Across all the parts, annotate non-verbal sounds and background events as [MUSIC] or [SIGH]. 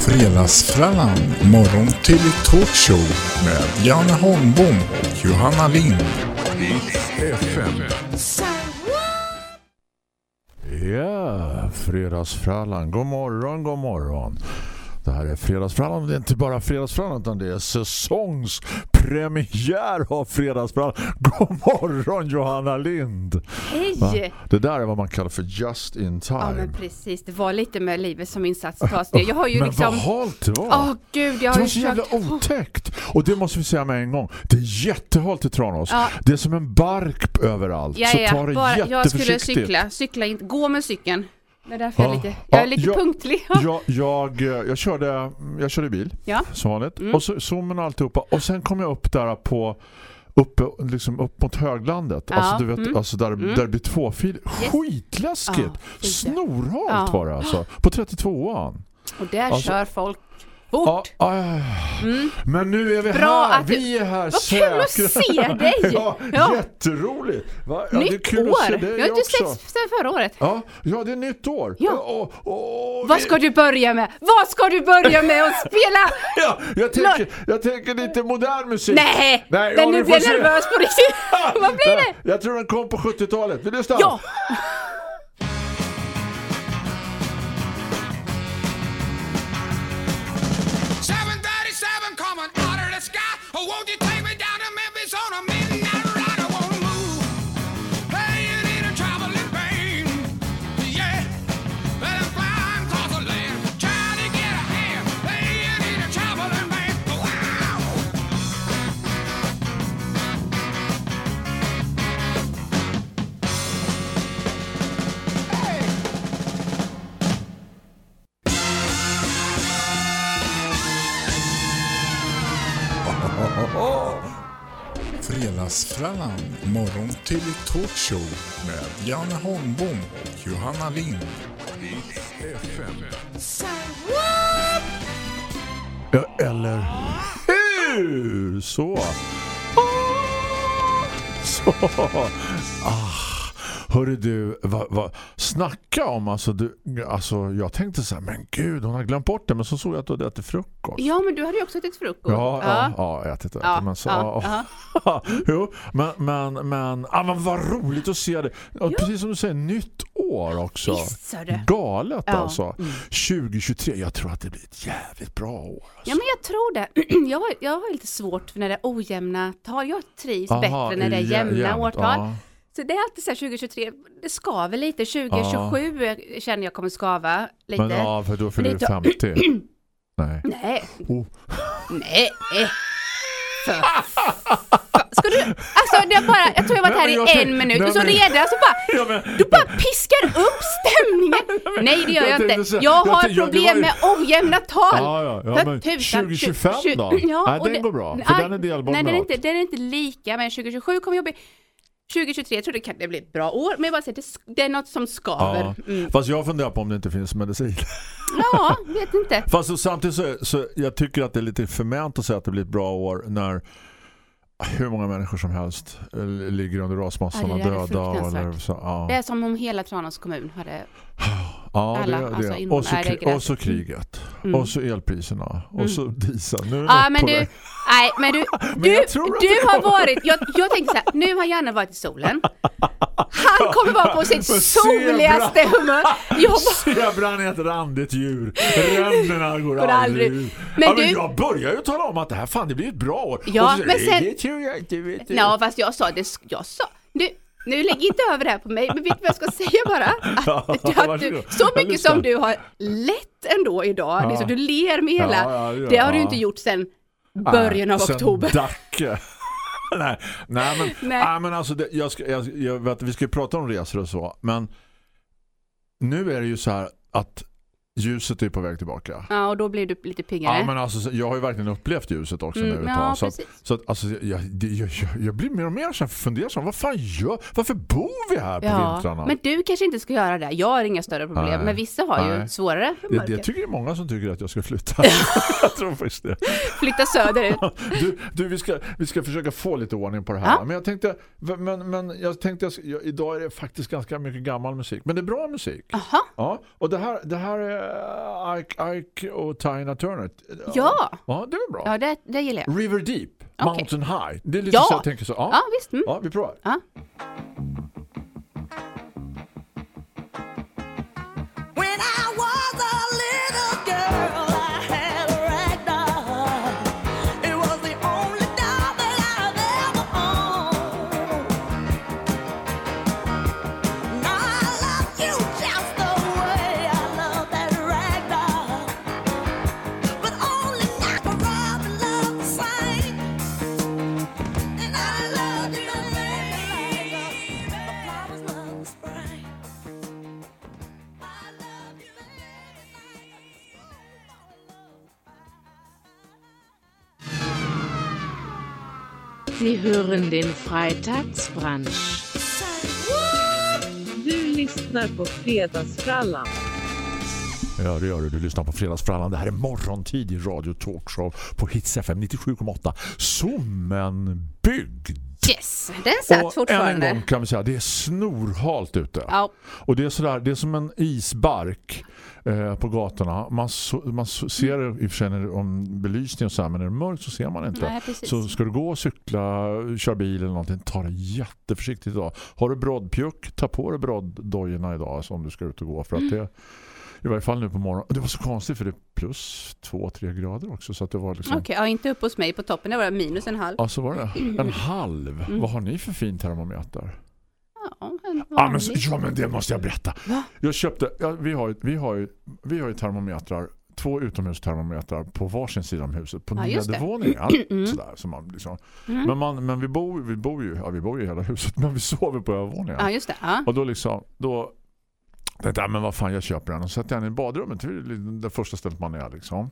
Fredagsfrallan, morgon till talkshow med Janne Holmbom och Johanna Lind. FM. Ja, Fredagsfrallan. God morgon, god morgon. Det här är Fredagsfrallan. Det är inte bara Fredagsfrallan utan det är säsongspremiär av Fredagsfrallan. God morgon Johanna Lind. Hej! Det där är vad man kallar för just in time. Ja men precis, det var lite med livet som insats det. Jag har ju Men liksom... vad halt det var. Åh gud, jag Det har var ju så jävla försökt... otäckt. Och det måste vi säga med en gång. Det är jättehalt i Tranås. Ja. Det är som en bark överallt. Ja, så ja, ta det bara, jag skulle jätteförsiktigt. cykla, cykla inte, gå med cykeln. Det är därför jag är Ja. lite, jag är Ja, lite jag- punktlig. [LAUGHS] Jag, jag, jag, körde, jag körde bil Ja. som vanligt. Mm. Och så zoomen och alltihopa. Och sen kom jag upp där på uppe, liksom upp mot höglandet. Ja, Alltså du vet, mm. alltså där, Mm. där det blir tvåfil. Skitläskigt. Ja, Snorhalt Ja. var det alltså. På 32an. Och där Alltså- kör folk Ja, fort. ah, Mm. men nu är vi Bra här. du- Vi är här Vad kul att se dig. [LAUGHS] ja, Ja. jätteroligt. Va? Ja, det är Nytt år! Jag har inte sett sen förra året. Ja, ja, det är nytt år. Ja. Och, och, Vad vi- ska du börja med? Vad ska du börja med att spela? [LAUGHS] Ja, jag tänker, jag tänker lite modern musik. Nej! Nej, men nu blir jag nervös på riktigt. [LAUGHS] Vad blir det? Jag tror den kom på 70-talet. Vi lyssnar. Ja! Jazzfrallan morgon till talkshow med Janne Holmbom och Johanna Lind. FM. Ja, eller hur? Så. Så. Ah. Hörru du, va, va, snacka om alltså, du, alltså jag tänkte så här, men gud hon har glömt bort det men så såg jag att du hade ätit frukost. Ja, men du hade ju också ätit frukost. Ja, ja, ja, jag ätit Ja, ätit, men så, ja, [LAUGHS] ja. jo, men, men, men, ah, men vad roligt att se det. Och Precis som du säger, nytt år också. Galet Ja. alltså. 2023, jag tror att det blir ett jävligt bra år. Alltså. Ja men jag tror det. [CLEARS THROAT] Jag har, jag har lite svårt för när det är ojämna tal. Jag trivs Aha, bättre när det är jä- jämna jämnt, årtal. Ja. Så det är alltid så här 2023, det skaver lite. 2027 känner jag kommer skava lite. Men ja, för då fyller du lite- [CLEARS THROAT] 50. Nej. Nej, Oh. nej. För. Ska du, alltså är bara, jag tror jag varit här i jag en minut och så redan så bara, Ja, men, du bara piskar upp stämningen. Nej det gör jag jag inte. säga- Jag jag har ja, det problem med ojämna tal. ja, ja, ja, men tusan, 2025 tju- då? tju- Ja, Nej, den det- går bra. För Nej, den är delbar Nej, den är, inte, den är inte lika, men 2027 kommer jag bli 2023 jag tror det kan det bli ett bra år, men jag bara säger det, det är något som skaver. Ja. Mm. Fast jag funderar på om det inte finns medicin. Ja, vet inte. [LAUGHS] Fast så, samtidigt så, så jag tycker att det är lite förmänt att säga att det blir ett bra år när hur många människor som helst eh, ligger under rasmassorna Ja, döda. Eller så, ja. Det är som om hela Tranås kommun hade... ja, alla, det, det. alltså, invånare och, så, det och så kriget. Mm. Och så elpriserna. Och Mm. så diesel. Nu är Ja, men du, nej, men du, [LAUGHS] Men du, du det har varit, jag, jag tänker så här, nu har Janne varit i solen. Han [LAUGHS] kommer vara på sitt soligaste humör. Zebran är ett randigt djur. Ränderna går, Går aldrig ut. Men ja, men du- jag börjar ju tala om att det här fan det blir ett bra år. Ja, så men du, sen- Det tror jag inte, vet du. Ja, fast jag sa det, jag sa, nu, nu lägg inte över det här på mig, men vet du vad jag ska säga bara? Att, du, så mycket som du har lätt ändå idag, liksom, du ler med hela, det har du inte gjort sedan början av Sen oktober. Dacke. [LAUGHS] nej, nej, men, Nej. nej. men alltså det, jag ska, jag, jag vet, vi ska ju prata om resor och så, men nu är det ju så här att ljuset är på väg tillbaka. Ja, och då blir du lite piggare. Ja, men alltså, så- jag har ju verkligen upplevt ljuset också Mm, nu ett ja, tag. Så att, så att alltså, jag, det, jag, jag, blir mer och mer så fundersam. Vad fan gör? Varför bor vi här på vintrarna? men du kanske inte ska göra det. Jag har inga större problem, Nej. men vissa har ju Nej. svårare för det, jag tycker det är många som tycker att jag ska flytta. [LAUGHS] jag tror faktiskt det. Flytta söderut. [LAUGHS] Du, du vi, ska, vi ska försöka få lite ordning på det här. Ja. Men jag tänkte, men, men jag tänkte jag, idag är det faktiskt ganska mycket gammal musik. Men det är bra musik. Jaha, Ja, och det här, det här är Ike, Ike och Tina Turner. Ja, Ja, det är bra. ja det, det gillar jag. River Deep. Mountain High. Det är lite Ja. så jag tänker så. Ja, Ja, visst. Mm. ja vi provar. Ja. When I was a hören den Freitagsbrunch. Du lyssnar på Fredagsfrallan. Ja, det gör du. Du lyssnar på Fredagsfrallan. Det här är morgontid i Radio Talkshow på Hits FM 97,8. Som en bygd. Yes, den satt Och än en gång fortfarande. kan vi säga det är snorhalt ute. Ja, Och det är sådär, det är som en isbark eh, på gatorna. Man, så, man så, ser det i och för sig när, om belysning och så här, men när det är mörkt så ser man inte. nej. Så ska du gå och cykla, köra bil eller någonting, ta det jätteförsiktigt idag. Har du broddpjuck, ta på dig broddojorna idag alltså, om du ska ut och gå. För att det, i varje fall nu på morgonen. Det var så konstigt för det är plus 2-3 grader också. Så att det var liksom... Okej, ja, inte upp hos mig på toppen, det var minus en halv. Ja, så var det. [CLEARS THROAT] En halv. Mm. Vad har ni för fin termometer? Ja, en Ja men, ja, men det måste jag berätta. Va? Jag köpte, ja, vi, har, ju- vi, har ju, vi har ju termometrar, två utomhustermometrar på varsin sida om huset, på Ja, nedervåningen. [CLEARS THROAT] Mm. Sådär, så man liksom. Mm. Men, man, men vi, bor, vi, bor ju, ja, vi bor ju i hela huset, men vi sover på övervåningen. Ja, just det. Ja. Och då liksom, då tänkte men vad fan, jag köper den. Och så sätter jag den i badrummet, det är det första stället man är liksom.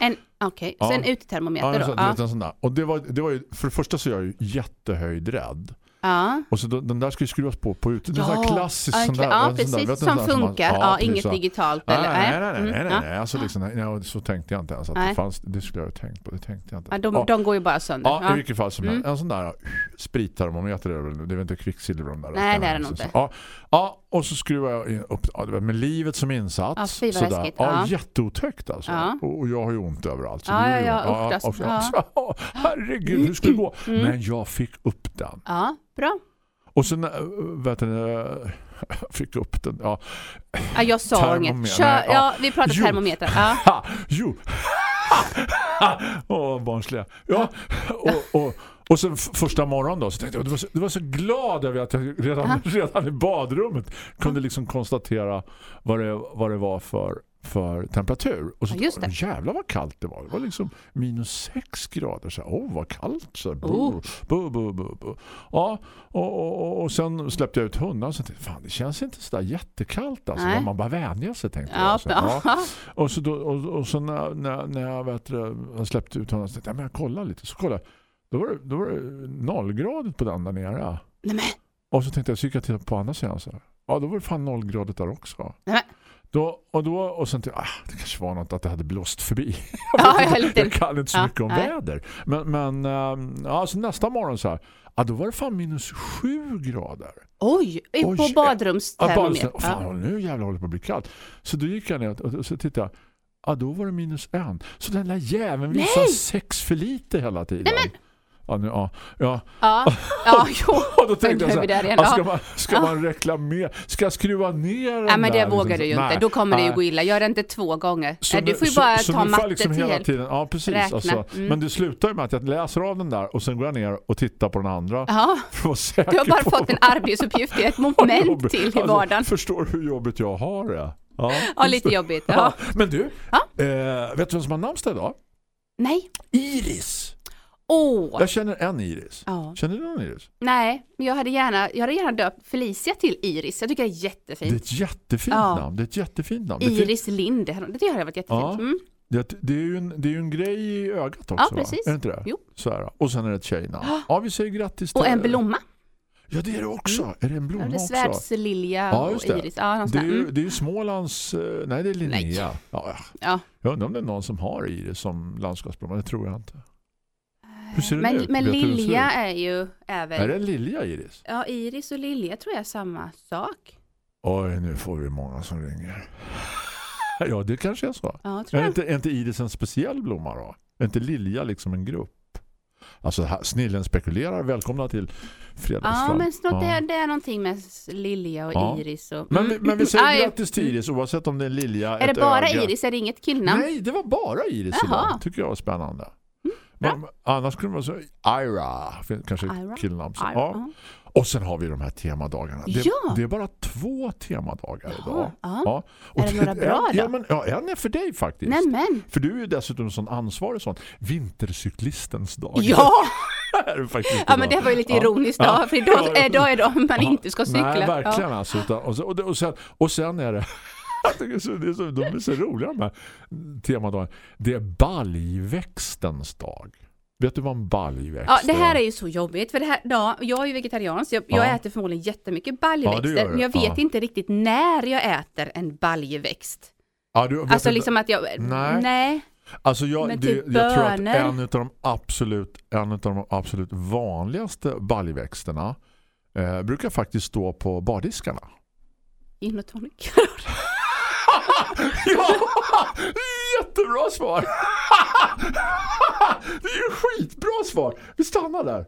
En, okej, Ja. en Ja, utetermometer så, då? du vet, Ja. sån där. Och det var, det var ju, för det första så är jag ju jättehöjd rädd. Ja. Och så då, den där ska ju skruvas på på ute. Det är en sån här klassisk sån där. ja en sån där, precis. som sån där man- funkar. Ja, precis, inget så. digitalt. Nej, eller, nej, nej, nej, Mm, nej, nej, ja. nej. Alltså liksom, nej, ja, så tänkte jag inte ens att det Nej. fanns, det skulle jag ha tänkt på, det tänkte jag inte. Ja, de, ja. de går ju bara sönder. Ja, i vilket fall som. Mm. En sån där sprittermometer är det väl, det är väl inte kvicksilver de där. Nej, det är det nog Så- inte. så- Ja, ja, och så skruvar jag upp ja, med livet som insats. Ja, sådär. läskigt. Ja, Ja. jätteotäckt alltså. Ja. Och, jag har ju ont överallt. så Ja, ja, ja, usch, alltså. Ja. så- [LAUGHS] ja, Herregud, hur skulle det gå? Mm. Men jag fick upp den. Ja, bra. Och sen, äh, vet du, äh, jag fick upp den. Ja, Ja, jag sa inget. Kör, ja. ja, vi pratar Jo. termometer. Ja. [LAUGHS] Ha, jo. [LAUGHS] Åh, barnsliga. Ja, och, och, och sen första morgonen då så tänkte jag, det var så, det var så glad över att jag redan, [LAUGHS] redan i badrummet kunde liksom konstatera vad det, vad det var för, för temperatur. Och så Ja, just det. jävlar vad kallt det var. Det var liksom minus sex grader. Så, åh, vad kallt. Så, bu, Oh. bu, bu, bu, bu. Ja, och, och, och, sen släppte jag ut hundarna och så tänkte fan det känns inte så där jättekallt. Alltså. Nej. Man bara vänjer sig tänkte Ja, jag. Så, [LAUGHS] ja. Och så, då, och, och så när, när, när jag, vet, jag släppte ut honom så tänkte jag, men jag kollar lite. Så kollade jag, då var det, då var det nollgradigt på den där nere. Nej, men. Och så tänkte jag, så gick jag titta på andra sidan så här. Ja, då var det fan nollgradigt där också. Nej. Då, och då, och sen tänkte jag, ah, det kanske var något att det hade blåst förbi. [LAUGHS] Ja, jag, lite. jag kan inte så Ja, mycket om nej. väder. Men, men ähm, ja, så nästa morgon så här, ja, då var det fan minus sju grader. Oj, Oj, på ja. Ja, fan, nu jävlar håller det på att bli kallt. Så då gick jag ner och, och så tittade jag. Ja, då var det minus en. Så den där jäveln visar Nej! sex för lite hela tiden. Ja, nu, ja, ja. Ja, ja, [LAUGHS] jo. Och då tänkte jag så här, igen. ja, ska, man, ska man reklamera? Ska jag skruva ner den Nej, men det där, vågar liksom? du ju Nej, inte. Då kommer det ju nej. gå illa. Gör det inte två gånger. Så Nej, du får ju så- bara så ta matte liksom till hela tiden. Ja, precis. Räkna. Alltså. Mm. Men det slutar ju med att jag läser av den där och sen går jag ner och tittar på den andra. Ja, du har bara fått en [LAUGHS] arbetsuppgift. Är ett moment jobbigt. till i Alltså, vardagen. Förstår du hur jobbigt jag har det? Ja, Ja, lite jobbigt. Ja. Men du, eh, vet du vem som har namnsdag idag? Nej. Iris. Åh. Jag känner en Iris. Ja. Känner du någon Iris? Nej, men jag hade gärna, jag hade gärna döpt Felicia till Iris. Jag tycker det är Det är jättefint. ett jättefint Ja. namn. Det är ett jättefint namn. Iris Lind, det tycker jag hade varit jättefint. Ja. Mm. det, det, är ju en, det är ju en grej i ögat också. Ja, va? precis. Är det inte det? Jo. Så här. Och sen är det ett tjejnamn. Ja, vi säger grattis till Och en blomma. Ja, det är det också. Är det en blomma Ja, det är svärdslilja Ja, och. Iris. Ja, Det är, ju, Mm. det är ju Smålands... eh, Nej, det är Linnea. Ja. Ja. Jag undrar om det är någon som har Iris som landskapsblomma. Det tror jag inte. Hur ser det men, ut? men Vet lilja är ju även... Är det en lilja Iris? Ja, Iris och lilja tror jag är samma sak. Oj, nu får vi många som ringer. [LAUGHS] Ja, det kanske är så. Ja, tror Är jag. inte, är inte iris en speciell blomma då? Är inte lilja liksom en grupp? Alltså här, snillen spekulerar. Välkomna till Ja, fredagsfram. men snart Ja. det, är, det är någonting med lilja och Ja. iris. Och, Men, vi, men vi säger [LAUGHS] grattis till Iris oavsett om det är lilja, Är det bara öga. iris? Är det inget killnamn? Nej, det var bara Iris Jaha. Mm, idag. Tycker jag var spännande. Men, annars skulle man säga Ira, kanske Ira? killnamn. Ira, Ja. Och sen har vi de här temadagarna. Det, Ja. det är bara två temadagar idag. ja. Och Är det några [LAUGHS] bra en, ja, då? men, ja, en är för dig faktiskt. Nämen! För du är ju dessutom sån ansvarig sån. Vintercyklistens dag. Ja! [LAUGHS] det ja, men det var ju lite Ja. ironiskt då. Ja. För idag är då är då man inte ska cykla. Nej, verkligen alltså. Utan, och, så, och, det- och, sen, och sen är det [LAUGHS] jag tycker så, det är så, de är så roliga de här temadagarna. Det är baljväxtens dag. Vet du vad en baljväxt Ja, det här är ju så jobbigt. För det här, ja, jag är ju vegetarian så jag, jag Ja. äter förmodligen jättemycket Ja, baljväxter. det du. men jag vet Ja. inte riktigt när jag äter en baljväxt. Ja, du, Alltså liksom att jag... Nej. nej. Alltså jag, det, typ jag tror att en av de absolut, en av de absolut vanligaste baljväxterna eh, brukar faktiskt stå på bardiskarna. Gin och tonic. [LAUGHS] Ja, jättebra svar. Det är ju skitbra svar. Vi stannar där.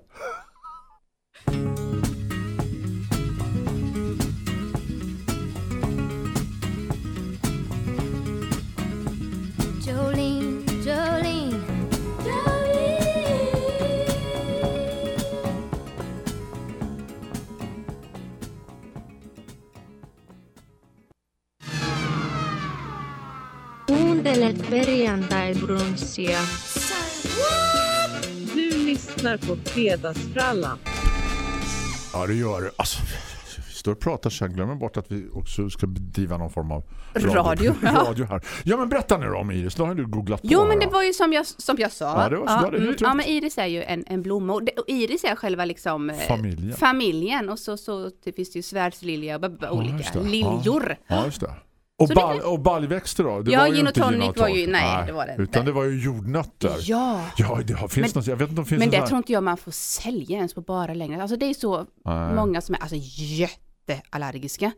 Kuuntelet perjantai-brunssia. Du lyssnar på Fredagsfrallan. Ja, det gör det. Alltså, vi står och pratar så jag glömmer bort att vi också ska bedriva någon form av Radio, ja. [LAUGHS] radio här. Ja, men berätta nu om Iris. Då har du googlat på Jo, men det var ju som jag, som jag sa. Ja, det var så. Du hade helt ja, men iris är ju en, en blomma. Och, det, och iris är själva liksom... eh, Familjen. Familjen. Och så, så det finns det ju svärdslilja och Ja, olika det. liljor. Ja, just det. Och, ball, och baljväxter då? Det Ja, var ju gin och tonic var ju- tonic. nej, det var det inte. Utan det var ju jordnötter. Ja. Ja, det har, finns Men- något, jag vet inte om det finns Men en det tror inte jag man får sälja ens på bara längre. Alltså det är så Nej. många som är alltså jätteallergiska.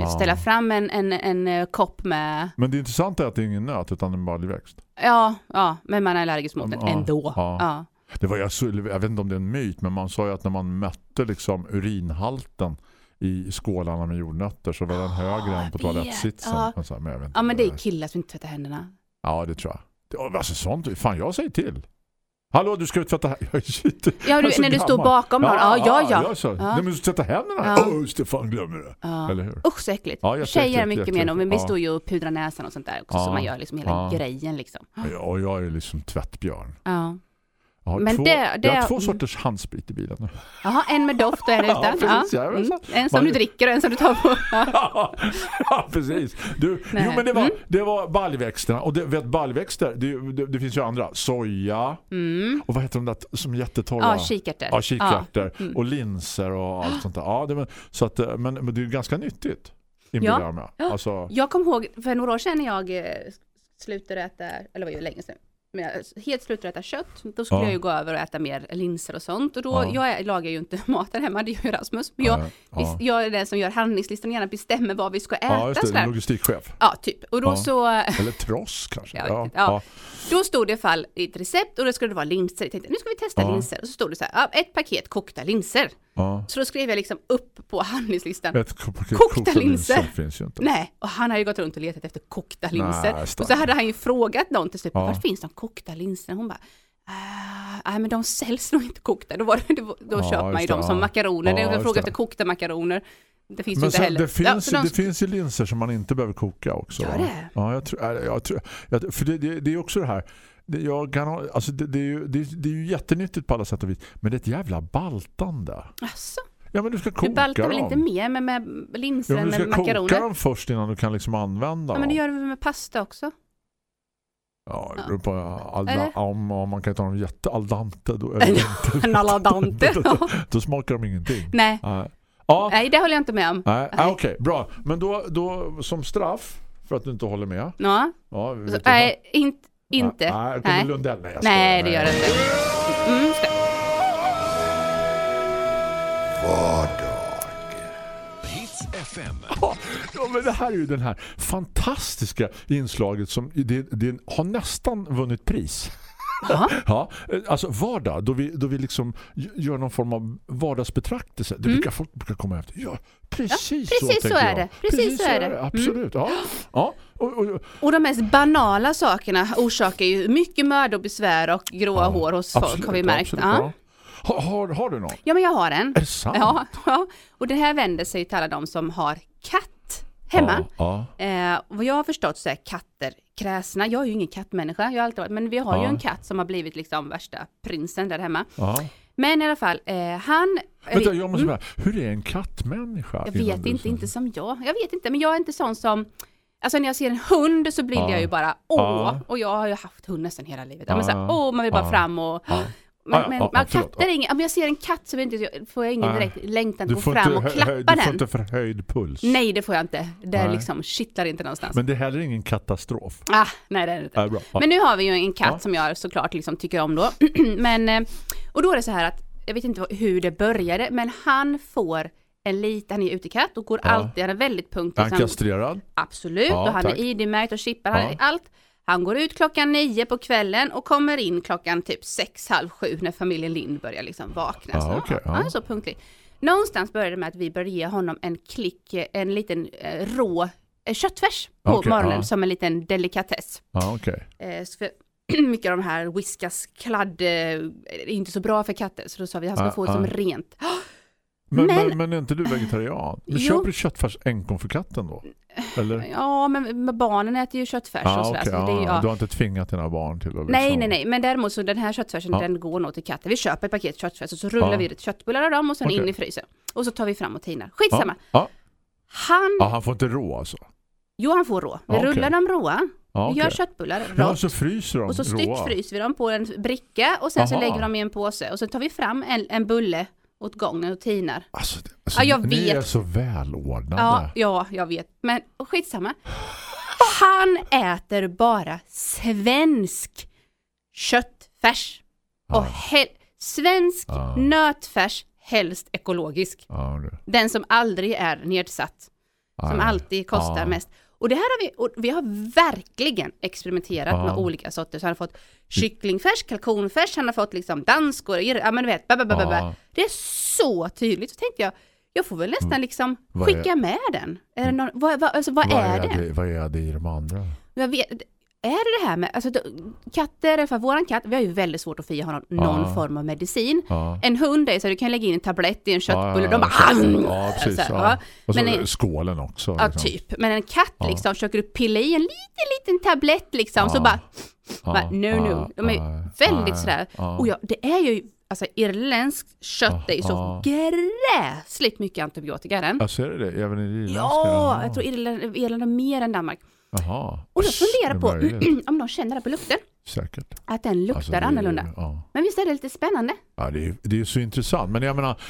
Ja. Ställa fram en, en, en eh, kopp med, Men det intressanta är att det är ingen nöt utan en baljväxt. ja, ja, men man är allergisk mot den Ja, ändå. ja. Ja. Det var jag, jag vet inte om det är en myt men man sa ju att när man mätte liksom urinhalten i skålarna med jordnötter så var den högre än på jag toalettsitsen. Ja. Men så här, jag inte ja, men det är killar som inte tvättar händerna. Ja, det tror jag. Det, alltså sånt, fan jag säger till. Hallå, du ska tvätta [LAUGHS] här. Shit. Ja, du, Jag är så när du står bakom någon. Ja, ja, ja. Jag sa, Ja. Nej, men du ska tvätta händerna. Ja. Åh, Stefan glömmer det. ja. Eller hur? Usch så äckligt. Ja, Tjejer är mycket mer men vi Ja. står ju och pudrar näsan och sånt där också. Ja. Så man gör liksom hela Ja. grejen liksom. Ja, och jag är liksom tvättbjörn. Ja. Jag har, Men två, det- det- jag har två sorters handsprit i bilen nu. [LAUGHS] Jaha, en med doft och en [LAUGHS] Ja, utan. precis, Ja. ja, men Mm. En som man- du dricker och en som du tar på. [LAUGHS] Ja. ja, precis. Du, Nej. jo, men det var, Mm. det var baljväxterna. Och det, vet, baljväxter, det, det, det finns ju andra. Soja. Mm. Och vad heter de där som är jättetorra? Ja, kikärtor. Ja, kikärtor. Ja. Mm. Och linser och allt sånt där. Ja, det, men, så att, eh, men, men det är ju ganska nyttigt. Ja. Alltså, Jag kommer ihåg för några år sedan när jag eh, slutade äta, eller var ju länge sedan, jag helt slutade äta kött. Då skulle Ja. jag ju gå över och äta mer linser och sånt. Och då, Ja. jag lagar ju inte [LAUGHS] maten hemma, det gör ju Rasmus. Men jag, ja, jag är den som gör handlingslistan och gärna bestämmer vad vi ska äta. ja, just det. Logistikchef. Ja, typ. Och då så, [LAUGHS] Eller tross kanske. Ja. då stod det i fall i ett recept och då skulle det vara linser. Jag tänkte, nu ska vi testa linser. Och så stod det så här, ett paket kokta linser. Ja. Så då skrev jag liksom upp på handlingslistan, Ett ko- paket Kokta linser. ju inte. Nej, och han har ju gått runt och letat efter kokta linser. Nej, och så hade han ju frågat någon till slut, Ja. var finns de kokta linserna? Hon bara, "Ah, nej men de säljs nog inte kokta. Då, var det, då, då Ja, köper man ju dem som makaroner. Ja, det är just fråga det. efter kokta makaroner. Det finns ju Men inte sen, heller. det, finns, Ja, de- det finns ju linser som man inte behöver koka också. Gör va? det? Ja, jag tror, jag, jag tror jag, för det, det, det är också det här jag kan alltså det, det, är ju, det, det är ju jättenyttigt på alla sätt och vis men det är ett jävla baltande. Asså, Ja men du ska koka du baltar väl dem. inte mer med, med linser ja, men du ska koka makaroner? dem först innan du kan liksom använda Ja, men det dem. gör du med pasta också? Ja, det beror på Eller? om, om man kan ta dem jätte al dente då, inte. [LAUGHS] En alla dante. [LAUGHS] då, då smakar de ingenting. Nej. Nej. Ja, Nej, det håller jag inte med om. nej. Nej. okej, bra. Men då, då som straff för att du inte håller med. Ja. Ja, nej, inte. Inte. Nej, kommer Nej. Lundell? Nej. Nej, det gör det inte. Mm. Ja, men det här är ju den här fantastiska inslaget som det, det har nästan vunnit pris. Ja. [LAUGHS] Ja, eh, alltså vardag, då vi, då vi liksom gör någon form av vardagsbetraktelse. Det brukar folk brukar komma efter. Ja, precis, Mm. precis så tänker är det. Precis så är det. Mm. Absolut, ja. ja. Och, och, Och de mest banala sakerna orsakar ju mycket möda och besvär och gråa Ja, hår hos folk absolut, har vi märkt. absolut, ja. ja. Har, har, har du någon? ja, men jag har en. Är det sant? Ja, ja, och det här vänder sig till alla de som har katt hemma. Ja, ja. Eh, vad jag har förstått så är katter kräsna. Jag är ju ingen kattmänniska, jag har alltid varit, men vi har ju Ja. en katt som har blivit liksom värsta prinsen där hemma. ja. Men i alla fall, eh, han... Vänta, jag måste bara, hur är en kattmänniska? Jag vet inte, inte som jag. Jag vet inte, men jag är inte sån som... Alltså när jag ser en hund så blir Ja. jag ju bara åh, och jag har ju haft hund nästan hela livet. Ja. Men så här, åh, man vill bara fram och... Men, Ja, men, katter är ingen, om jag ser en katt så inte, får jag ingen direkt längtan att gå fram inte, och klappa hö- du får den. inte förhöjd puls. Nej, det får jag inte. Det liksom kittlar inte någonstans. Men det är heller ingen katastrof. Ah, nej, det är det inte. Bra. Men nu har vi ju en katt som jag såklart liksom tycker om då. [CLEARS THROAT] men, eh, och då är det så här att, jag vet inte hur det började, men han får en liten, han är utekatt och går alltid, han är väldigt punktlig. Han han- kastrerad? Absolut, och han tack. är ID-märkt och chippad, han är allt. Han går ut klockan nio på kvällen och kommer in klockan typ sex, halv sju när familjen Lind börjar liksom vakna. Så, okej, ja. Han är så punktlig. Någonstans började det med att vi började ge honom en klick, eh, en liten eh, rå eh, köttfärs på Okej, morgonen ja. som en liten delikatess. Ja, okej. Eh, för [CLEARS THROAT] mycket av de här whiskas kladd eh, är inte så bra för katter, så då sa vi att han ska få det som rent. Men, men, Men- men är inte du vegetarian? Men Jo. köper du köttfärs enkom för katten då? Eller? Ja, men barnen äter ju köttfärs och Ja, sådär. okej, så det är, ja, ja. Du har inte tvingat dina barn till att liksom... Nej, nej, nej, men däremot så den här köttfärsen Ja. den går nog till katten. Vi köper ett paket köttfärs och så rullar Ja. vi det köttbullar av dem och sen Okej. in i frysen. Och så tar vi fram och tinar. Ja, Skitsamma. ja. Han, ja, han får inte rå alltså? jo han får rå. Vi Ja, okej. rullar dem råa. Ja, Vi gör köttbullar Ja, rått. så fryser de Och så styckfryser vi dem på en bricka och sen så Aha. lägger vi dem i en påse. Och så tar vi fram en, en bulle åt gången och tinar. Alltså, alltså, Ja, jag Ni vet. är så välordnade. Ja, ja, jag vet. Men skitsamma. Han äter bara svensk köttfärs. Ja. Och svensk Ja. nötfärs, helst ekologisk. Ja, Den som aldrig är nedsatt. Som alltid kostar mest. Och det här har vi, och vi har verkligen experimenterat Ja. med olika sorter. Så han har fått kycklingfärs, kalkonfärs, han har fått liksom danskor, ja men du vet, ba, ba, ba. Ja. Det är så tydligt. Så tänkte jag, jag får väl nästan liksom Mm. Mm. skicka med den. Är det någon, vad, vad, alltså, vad, Vad är, är, det? det? Vad är det i de andra? Jag vet, är det det här med, alltså katter, för våran katt, vi har ju väldigt svårt att få i honom någon Ja. form av medicin. Ja. En hund är så du kan lägga in en tablett i en köttbulle, ja, de bara ja, ja, precis. så här, ja. Och så Men en- skålen också. Ja, liksom. typ. Men en katt liksom, försöker du pilla i en liten, liten tablett liksom, så bara, bara no, no. De är väldigt sådär. Och ja, det är ju, alltså irländskt kött är ju så Ja. gräsligt mycket antibiotika den. Ja, ser du det? Även i det irländska? Ja, jag tror Irland, Irland har mer än Danmark. Jaha. Och jag funderar på [CLEARS THROAT] om de känner det på lukten, Säkert. att den luktar Alltså, det annorlunda. Ja. Men visst är det lite spännande? Ja, det är, det är så intressant. Men jag menar,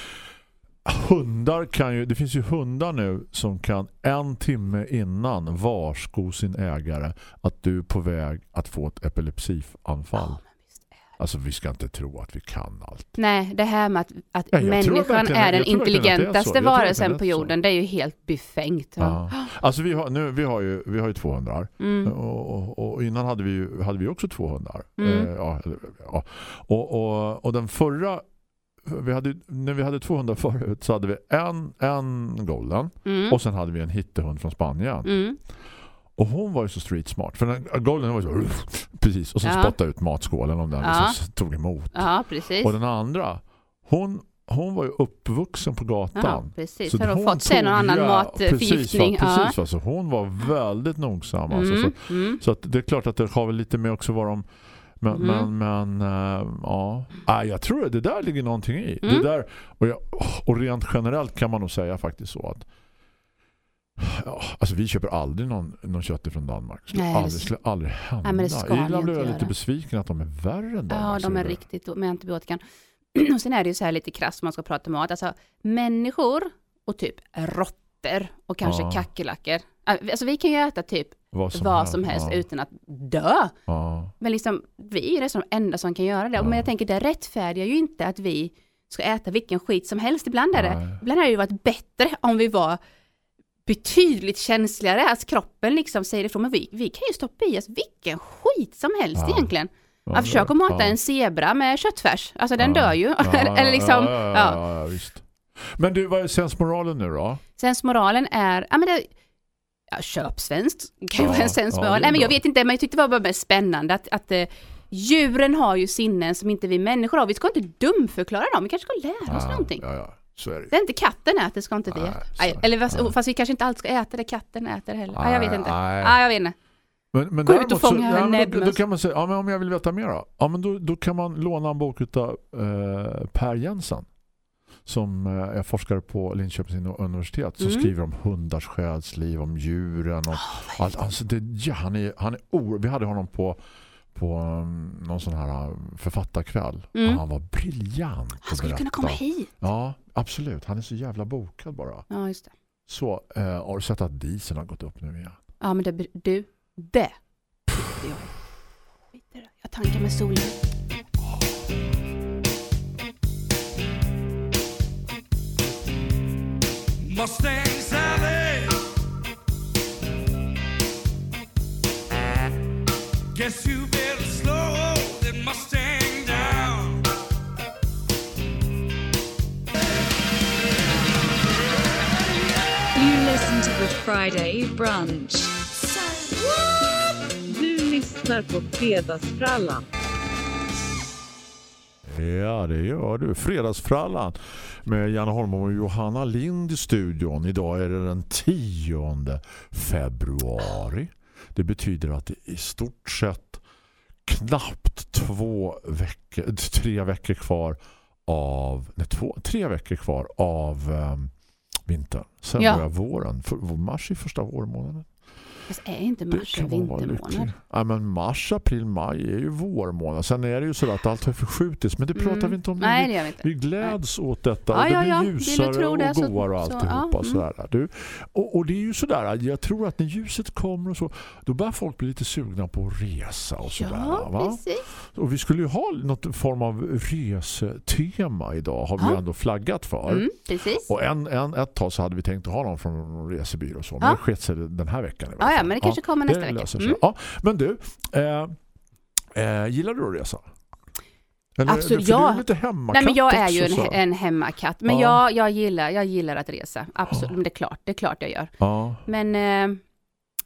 hundar kan ju, det finns ju hundar nu som kan en timme innan varsko sin ägare att du är på väg att få ett epilepsianfall. Ja, men visst är det. Alltså vi ska inte tro att vi kan allt. Nej, det här med att, att tror människan är den att är så. intelligentaste varelsen på så. jorden, det är ju helt befängt. Ja. Alltså vi har, nu, vi har ju vi har ju två hundar. Mm. Och, och, och innan hade vi hade vi också två hundar. Mm. Eh, ja, ja. Och, och, och den förra vi hade, när vi hade två hundar förut så hade vi en, en golden Mm. och sen hade vi en hittehund från Spanien. Mm. Och hon var ju så street smart. För den, golden var ju så precis. Och så Ja. spottade ut matskålen om den Ja. liksom tog emot. Ja, precis. Och den andra, hon, hon var ju uppvuxen på gatan. Ja, precis. Så Har hon fått sig någon annan ja, matförgiftning? Precis, va, precis va. Så hon var väldigt nogsam. Ja. Alltså, så, Mm. Mm. så det är klart att det har väl lite med också vad de men, Mm. men, men äh, ja. Ah, jag tror att det där ligger någonting i. Mm. Det där, och, jag, och rent generellt kan man nog säga faktiskt så att ja, alltså vi köper aldrig någon, någon kött från Danmark. Skulle Nej, aldrig, skulle aldrig hända. Nej, men det ska Irland blev jag lite besviken att de är värre än Danmark. Ja, de är riktigt med antibiotikan. [CLEARS THROAT] Och sen är det ju så här lite krasst om man ska prata mat. Alltså människor och typ råttor och kanske Ja. kackerlackor. Alltså vi kan ju äta typ vad som vad helst. som helst ja. utan att dö. Ja. Men liksom vi är nästan de enda som kan göra det. Ja. Men jag tänker det rättfärdigar ju inte att vi ska äta vilken skit som helst. Ibland är det, Nej. ibland hade det ju varit bättre om vi var betydligt känsligare, att kroppen liksom säger ifrån, men vi, vi kan ju stoppa i oss vilken skit som helst Ja. egentligen. Ja, Jag försöker mata ja. en zebra med köttfärs, alltså den Ja. dör ju. [LAUGHS] Eller liksom, ja, visst. Men du, vad är sensmoralen nu då? Sensmoralen är, ja men det, ja, köp svenskt, kan ju vara en sensmoral. Nej men jag vet inte, men jag tyckte det var bara mest spännande att, att eh, djuren har ju sinnen som inte vi människor har. Vi ska inte dumförklara dem, vi kanske ska lära oss Ja, någonting. Ja, ja, så är det. Det är inte katten äter ska inte vi Nej, äta. Nej, Eller fast, ja. fast vi kanske inte alltid ska äta det katten äter heller. Nej, jag vet inte. Nej. Nej, jag vet inte. Men, men Gå ut och däremot så- fånga en ja, då, då kan man säga, ja men om jag vill veta mer då? Ja men då, då kan man låna en bok av eh, Per Jensen som eh, är forskare på Linköpings universitet som Mm. skriver om hundars själsliv, om djuren och allt. Alltså det, ja, han är, han är or, vi hade honom på på um, någon sån här uh, författarkväll. Mm. Och han var briljant Han skulle kunna komma hit. Ja, absolut. Han är så jävla bokad bara. Ja, just det. Så, eh, har du sett att dieseln har gått upp nu igen? Ja, men det, du, det. skiter jag. Jag tankar med solen. Mustang Sally. Guess you better the Friday brunch. Du lyssnar på Fredagsfrallan. Ja, det gör du. Fredagsfrallan med Janne Holm och Johanna Lind i studion. Idag är det den 10 februari. Det betyder att det i stort sett knappt två veckor, tre veckor kvar av, nej, två, tre veckor kvar av um, vintern. Sen Ja. börjar våren. För, mars är första vårmånaden. Fast är inte mars en vintermånad? Ja, men mars, april, maj är ju vårmånad. Sen är det ju så att allt har förskjutits. Men det pratar Mm. vi inte om nu. Nej, Vi- det gör vi inte. vi gläds åt detta. Ja, och det ja, blir ljusare det och så- godare och så- alltihopa. ja, mm. sådär. Du, och, och det är ju sådär, jag tror att när ljuset kommer och så, då börjar folk bli lite sugna på att resa och sådär. Ja, va? precis. Och vi skulle ju ha något form av resetema idag, har vi Ja. ändå flaggat för. Mm, precis. Och en, en, ett tag så hade vi tänkt att ha någon från resebyrå och så. Men Ja. det sket sig den här veckan. Ja, ja, men det kanske kommer nästa vecka. Mm. Ja, men du, eh, eh, gillar du att resa? Eller, Absolut, för ja. Du är lite hemmakatt Nej men jag är också, ju en, en hemmakatt. Men Ja. jag, jag, gillar, jag gillar att resa. Absolut, men det är klart, det är klart jag gör. Ja. Men eh,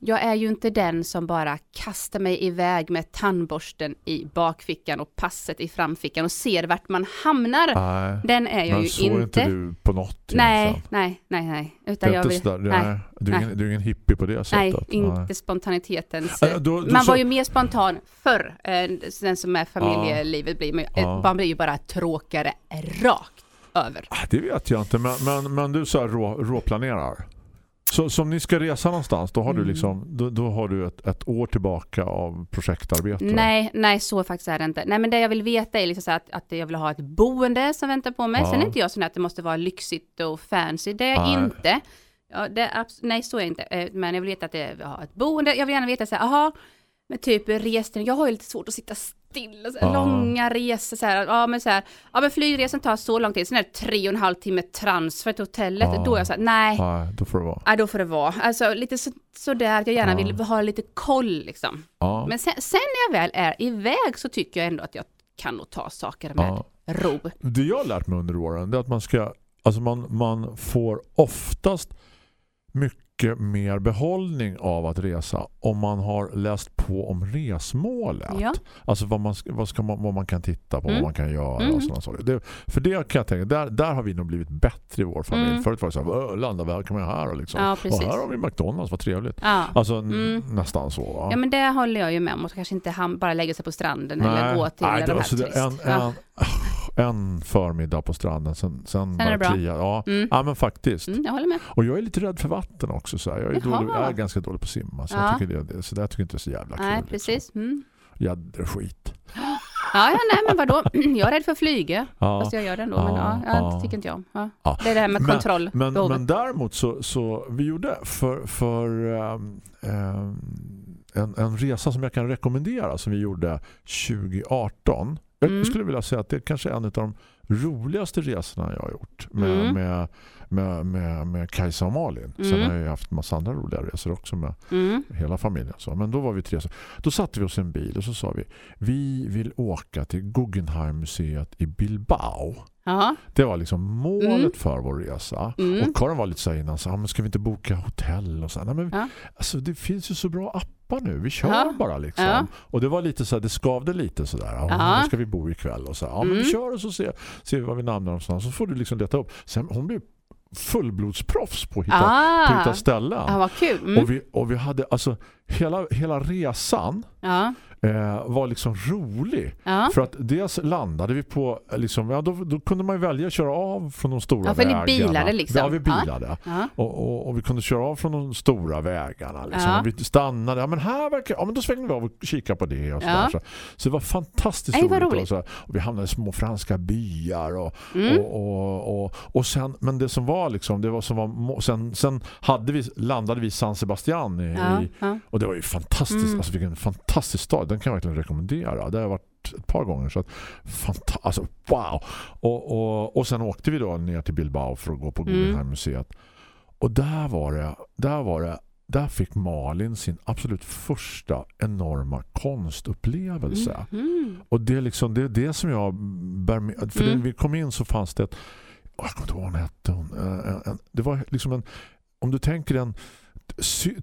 jag är ju inte den som bara kastar mig iväg med tandborsten i bakfickan och passet i framfickan och ser vart man hamnar. Nej, Den är jag men ju så inte. inte du på något nej, nej, nej, nej. Utan jag vill, sådär, nej, nej, du, är nej. ingen, du är ingen hippie på det nej, sättet. inte spontanitetens... Äh, då- då man så- var ju mer spontan förr. eh, Den som är familjelivet blir. Men Ja. man blir ju bara tråkigare rakt över. Ah, Det vet jag inte, men, men, men du så här rå, råplanerar. Så som ni ska resa någonstans, då har du Mm. liksom då, då har du ett, ett år tillbaka av projektarbete. Nej, nej så faktiskt är det inte. Nej men det jag vill veta är liksom så att, att jag vill ha ett boende som väntar på mig. Ja. Sen är inte jag sån att det måste vara lyxigt och fancy. Det är jag Nej. inte. Ja, det nej så är jag inte. Eh, Men jag vill veta att det, jag har ett boende. Jag vill gärna veta så här, aha, med typ resor. Jag har ju lite svårt att sitta still. Så här, Ja. Långa resor så här. Ja men så här, ja men flygresan tar så lång tid. Sen är det tre och en halv timme transfer till hotellet. Ja. Då är jag så här, nej. Nej, då får det vara. Nej, då får det vara. Alltså lite så, sådär att jag gärna Ja. vill ha lite koll liksom. Ja. Men sen, sen när jag väl är iväg så tycker jag ändå att jag kan nog ta saker med Ja. ro. Det jag har lärt mig under åren det är att man ska alltså man, man får oftast mycket mer behållning av att resa om man har läst på om resmålet. Ja. Alltså vad man, vad, ska man, vad man kan titta på, Mm. vad man kan göra Mm. och sådana saker. Det, för det kan jag tänka, där, där har vi nog blivit bättre i vår familj. Mm. Förut var det så här, "Åh, landa väl kan man här och liksom. Ja, och här har vi McDonalds, vad trevligt. Ja. Alltså Mm. nästan så va? ja, men det håller jag ju med om. Och kanske inte han bara lägga sig på stranden eller gå till Nej, det, de här alltså, det, en, en, en förmiddag på stranden sen, sen, är börjar det klia. Ja. Mm. ja, men faktiskt. Mm, jag håller med. Och jag är lite rädd för vatten också. Så här. Jag, är dålig, jag är ganska dålig på att simma. Så, Ja. jag tycker det, så det här tycker jag inte är så jävla kul. Nej, liksom. precis. Mm. Jädra skit. Ja, ja, nej men vadå? [CLEARS THROAT] Jag är rädd för att flyga. Ja. Fast jag gör det ändå. Ja, men ja, ja, det tycker inte jag. Ja. Ja. Det är det här med Men- kontroll. Men, men däremot så, så vi gjorde för, för ehm, ehm, en, en resa som jag kan rekommendera som vi gjorde 2018. Jag Mm. skulle vilja säga att det kanske är en av de roligaste resorna jag har gjort med, Mm. med med, med, med Kajsa och Malin. Sen Mm. har jag haft massa andra roliga resor också med Mm. hela familjen. Så. Men då var vi tre. Så. Då satte vi oss i en bil och så sa vi vi vill åka till Guggenheim-museet i Bilbao. Ja. Det var liksom målet Mm. för vår resa. Mm. Och Karin var lite så här innan så, ah, men ska vi inte boka hotell och så. Nej, men, Ja. alltså, det finns ju så bra appar nu. Vi kör Ja. bara liksom. Ja. Och det var lite så här, det skavde lite så där. Var ska vi bo ikväll? Och så, ja, men vi Mm. kör och så ser, ser vi vad vi namnar någonstans. Så får du liksom leta upp. Sen, hon blev fullblodsproffs på att hitta, på att hitta Ah. ställen. Ja, vad kul. Mm. Och, vi, och vi hade alltså hela, hela resan Ja. Eh, var liksom rolig. Ja. För att dels landade vi på liksom, ja, då, då kunde man ju välja att köra av från de stora Ja, för ni vägarna. bilade liksom. Ja, vi bilade. Ja. Och, och, och vi kunde köra av från de stora vägarna. Liksom. Vi stannade. Ja, men här verkar, ja, men då svängde vi av och kikade på det. Och så, där, så. så det var fantastiskt vad roligt. Och, så, och vi hamnade i små franska byar. Och, Mm. och, och, och, sen, men det som var liksom, det var som var, sen, sen hade vi, landade vi i San Sebastian i, i, och det var ju fantastiskt. Mm. Alltså vilken fantastisk stad. Den kan jag verkligen rekommendera. Det har varit ett par gånger. Så att, fanta- alltså, wow. Och, och, och sen åkte vi då ner till Bilbao för att gå på Mm. Guggenheim-museet. Och där var det, där var det där fick Malin sin absolut första enorma konstupplevelse. Mm. Och det är liksom det är det som jag bär med. För Mm. när vi kom in så fanns det ett jag kommer inte ihåg vad hon hette. Hon, eh, en, en, det var liksom en om du tänker en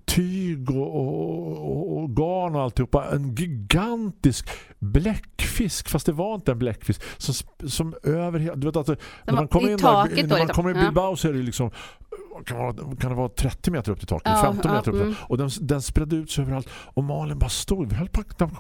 tyg och, och, och, garn och alltihopa. En gigantisk bläckfisk. Fast det var inte en bläckfisk. Som, som över. Du vet att det- när var man kommer in där, när man liksom. kommer i Ja. Bilbao så är det liksom kan, vara, kan det vara 30 meter upp till taket, Ja, 15 ja, meter upp till mm. Och den, den spredde ut sig överallt. Och Malin bara stod. Vi höll på att.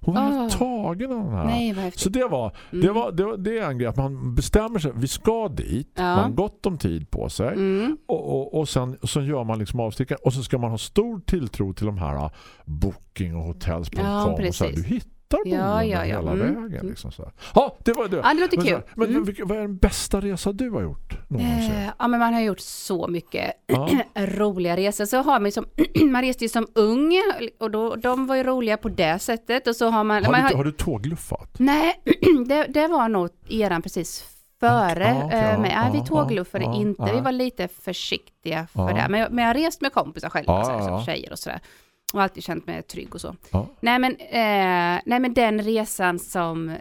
Hon var Ah. tagen av den här. Nej. Så det var, det Mm. var, det var det är en grej att man bestämmer sig, vi ska dit, Ja. man har gott om tid på sig Mm. och, och, och sen så gör man liksom avstickare och så ska man ha stor tilltro till de här uh, booking och hotels.com Ja, och så här, du hittar Ja, boenden ja, ja. hela Mm. vägen liksom så. Ja, det var det. Ja, det låter men, kul. men, Mm. vad är den bästa resa du har gjort? Eh, ja, men man har gjort så mycket Ja. [CLEARS THROAT] roliga resor. Så har man, som, [CLEARS THROAT] man reste ju som ung och då, de var ju roliga på det sättet. Och så har man... har, man du, har, har du tågluffat? Nej, [CLEARS THROAT] det, det var nog eran precis före okej, eh, ja, med. Vi tågluffade ja, inte, vi var lite försiktiga för det. Men, jag- men jag har rest med kompisar själv, Ja, alltså, ja, som ja. tjejer och sådär. Och alltid känt mig trygg och så. Nej men, eh, nej men den resan som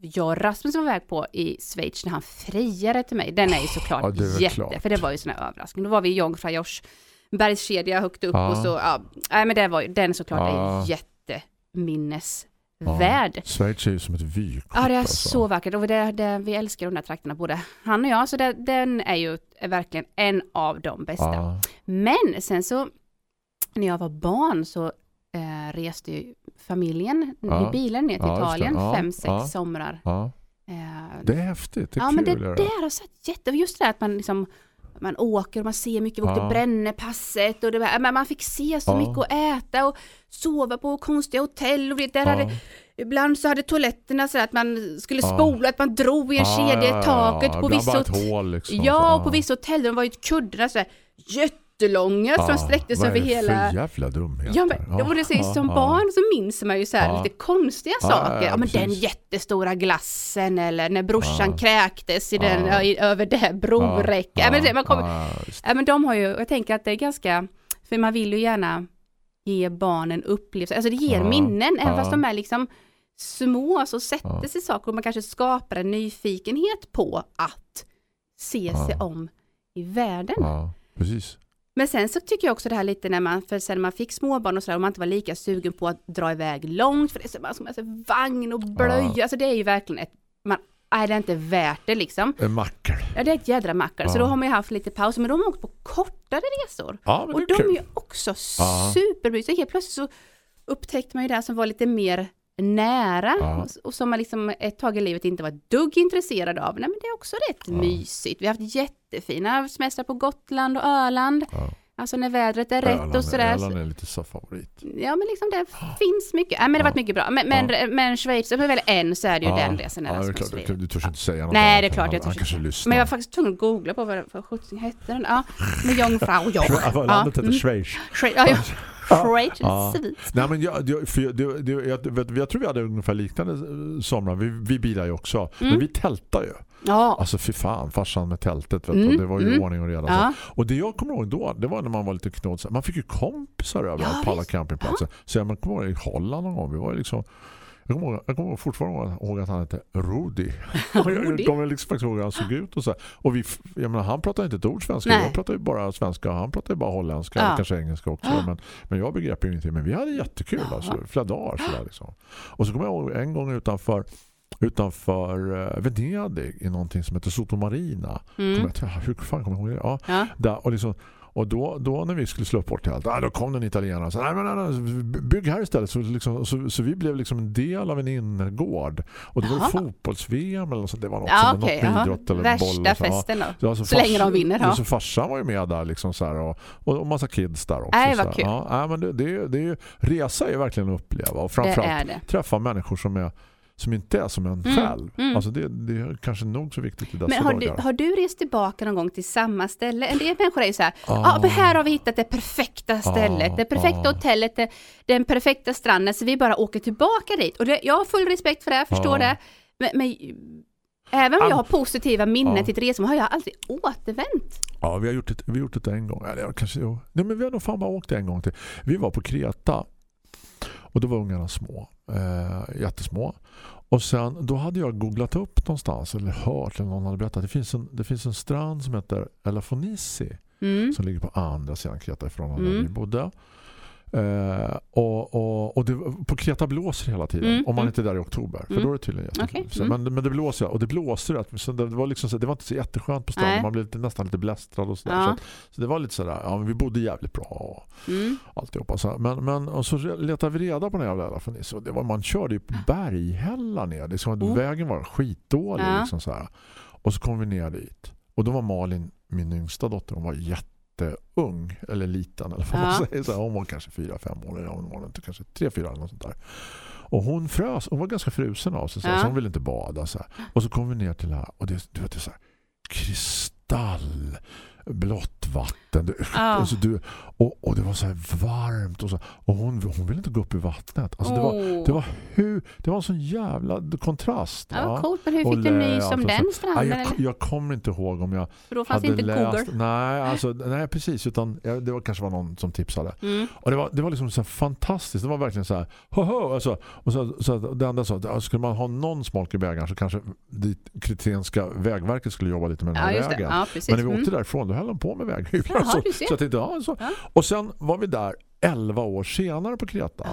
jag och Rasmus var iväg på i Schweiz när han friade till mig, den är ju såklart Ja, det är jätte, klart. för det var ju sån här överraskning. Då var vi i Jungfraujoch bergskedja högt upp och så, ja, nej men det var ju, den såklart Ja. är jätteminnesvärd. Schweiz är ju som ett vykort. Ja, det är alltså. så vackert och det, det, vi älskar de där trakterna, både han och jag, så det, den är ju verkligen en av de bästa. Ja. Men sen så, när jag var barn så eh, reste ju familjen Ja. i bilen ner till. Italien, fem, sex somrar. Eh, Det är häftigt, det är ja, kul. men det det. där har sett jätte... Just det där att man liksom man åker och man ser mycket, vi åkte Ja. Brännepasset och det var, men man fick se så Ja. mycket och äta och sova på konstiga hotell och det där hade Ja. Ibland så hade toaletterna så att man skulle Ja. spola, att man drog i en Ja, kedja ja, i taket ja, på vissa hotell. liksom. Ja, och på vissa hotell de var ju kuddarna så här jättelånga så de sträckte sig vad över är det hela... jävla dumheter? Ja, men, och det sägs som barn så minns man ju så här Ja. lite konstiga Ja, saker. ja, Ja, men den jättestora glassen eller när brorsan Ja. kräktes i den, Ja. över det här broräcket. Ja, men, det- man kommer, ja, ja, men de har ju, jag tänker att det är ganska, för man vill ju gärna ge barnen upplevelser, alltså det ger Ja. minnen, även Ja. fast de är liksom små så sätter Ja. sig saker och man kanske skapar en nyfikenhet på att se Ja. sig om i världen. ja, precis. Men sen så tycker jag också det här lite när man, för sen när man fick småbarn och sådär, och man inte var lika sugen på att dra iväg långt, för det är så, alltså, alltså, vagn och blöja, Ja. alltså det är ju verkligen ett, man, är det inte värt det liksom? En mackel. Ja det är ett jädra mackare, så Ja. då har man ju haft lite paus, men de har åkt på kortare resor. Ja, men Och det de är är kul. ju också Ja. supermysiga. Helt plötsligt så upptäckte man ju det som var lite mer nära Ja. och, som man liksom ett tag i livet inte var ett dugg intresserad av. Nej men det är också rätt Ja. mysigt. Vi har haft jättefina semestrar på Gotland och Öland. Ja. Alltså när vädret är rätt Öland, och sådär. Öland är lite så favorit. Ja men liksom det finns mycket. Nej men det har varit mycket bra. Men, men, men Schweiz, om väl en så är det ju den resan. Ja, det är Erasmus klart, du, du törs inte säga något Nej det är klart jag törs inte. lyssnar. Men jag var faktiskt tvungen att googla på vad vad sjutton hette den. Ja, med Jungfrau. [LAUGHS] Ja, vad landet heter mm. Schweiz. Schweiz. [LAUGHS] Ja, ja. Ja. Nej, men jag, jag, för jag, tror vi hade ungefär liknande eh, somrar. Vi, vi bilar ju också. Men Mm. vi tältar ju. Ja, Alltså fy fan, farsan med tältet vet Mm, det var ju mm. ordning och reda. Ja. Och det jag kommer ihåg då, det var när man var lite knåd. Man fick ju kompisar överallt Ja, på alla visst. campingplatser. Så jag man kommer ihåg i Holland någon gång, vi var ju liksom jag kommer, ihåg, jag kommer fortfarande ihåg att han hette Rudi. [LAUGHS] Jag, kommer liksom faktiskt ihåg hur han såg ut och så. här. Och vi, jag menar, han pratade inte ett ord svenska. Nej. Jag pratade ju bara svenska. Han pratade ju bara holländska. Ja. Kanske engelska också. Ja. Men, men jag begrep ju ingenting. Men vi hade jättekul. Ja. Alltså, flera dagar. Sådär, liksom. Och så kommer jag ihåg en gång utanför utanför eh, Venedig i någonting som heter Sotomarina. mm. Kommer jag hur fan kommer jag ihåg det? Ja, ja. där, och, liksom, och då, då när vi skulle slå upp bort helt, ah, då kom den italienare och sa, nej, men, nej, nej, bygg här istället. Så, liksom, så, så vi blev liksom en del av en innergård. Och det var fotbolls-VM eller något sånt. Det var något, ja som, okej. något idrott eller Värsta boll. Så, ja. festen. Ja, alltså Så länge de vinner, ja. Så farsan var ju med där liksom så här, och, och, och massa kids där också. Nej, så vad kul. Ja, men det, det, är- det är ju, resa är verkligen att uppleva. Och Det framförallt är det. träffa människor som är som inte är som en Mm, själv. mm. Alltså det, det är kanske nog så viktigt i dessa Men har du, dagar. har du rest tillbaka någon gång till samma ställe? En del människor är ju så här, ja Ah. men här har vi hittat det perfekta stället, Ah, det perfekta ah. hotellet, det, den perfekta stranden, så vi bara åker tillbaka dit. Och det, jag har full respekt för det, jag förstår Ah. det. Men, men även om jag Ah. har positiva minnen Ah. till ett resmål har jag alltid återvänt. Ja, vi har gjort det, vi har gjort det en gång. Eller kanske. Nej, men vi har nog fan bara åkt det en gång till. Vi var på Kreta och då var ungarna små. Eh, jättesmå. Och sen, då hade jag googlat upp någonstans eller hört eller någon hade berättat. Det finns en, det finns en strand som heter Elafonisi Mm. som ligger på andra sidan Kreta ifrån där Mm. vi bodde. Eh, och och, och det, på Kreta blåser hela tiden Mm, om man mm. inte är där i oktober för Mm. då är det tydligen jättekul. Så, mm. men, men det blåser och det blåser rätt så det var liksom så, det var inte så jätteskönt på Nej. man blev lite, nästan lite blästrad och sådär. Ja. Så, att- så det var lite sådär ja men vi bodde jävligt bra och Mm. alltihopa så men men och så letade vi reda på den jävla Elafonis och det var man körde ju på berghällar ner. Det som att Oh. vägen var skitdålig Ja. liksom så här. Och så kom vi ner dit. Och då var Malin min yngsta dotter hon var jätteung eller liten eller vad man Ja. säger så här. hon var kanske fyra fem år eller hon var inte kanske tre fyra eller något sånt där. Och hon frös, hon var ganska frusen av sig så, Ja. så hon ville inte bada så här. Och så kom vi ner till det här och det du vet det är så här kristall blått vatten. Det, Ja. alltså, du, och, och det var så här varmt och, så, och hon, hon ville inte gå upp i vattnet. Alltså, det, var, det, var hur, det var en sån jävla kontrast. Ja, vad coolt, men hur fick du nys om den stranden? Ja, jag, jag kommer inte ihåg om jag För då fanns hade inte läst. Google. Nej, alltså, nej, precis. Utan, ja, det var kanske var någon som tipsade. Mm. Och det var, det var liksom så fantastiskt. Det var verkligen så här, ho, ho, alltså, och så, så det att ja, skulle man ha någon smolk i vägen så kanske dit kriterienska vägverket skulle jobba lite med den Ja, här det. vägen. Ja. Men när vi Mm. åkte därifrån då höll de på med väghyvlar. Så, så det inte, ja, så. Ja. Och sen var vi där 11 år senare på Kreta.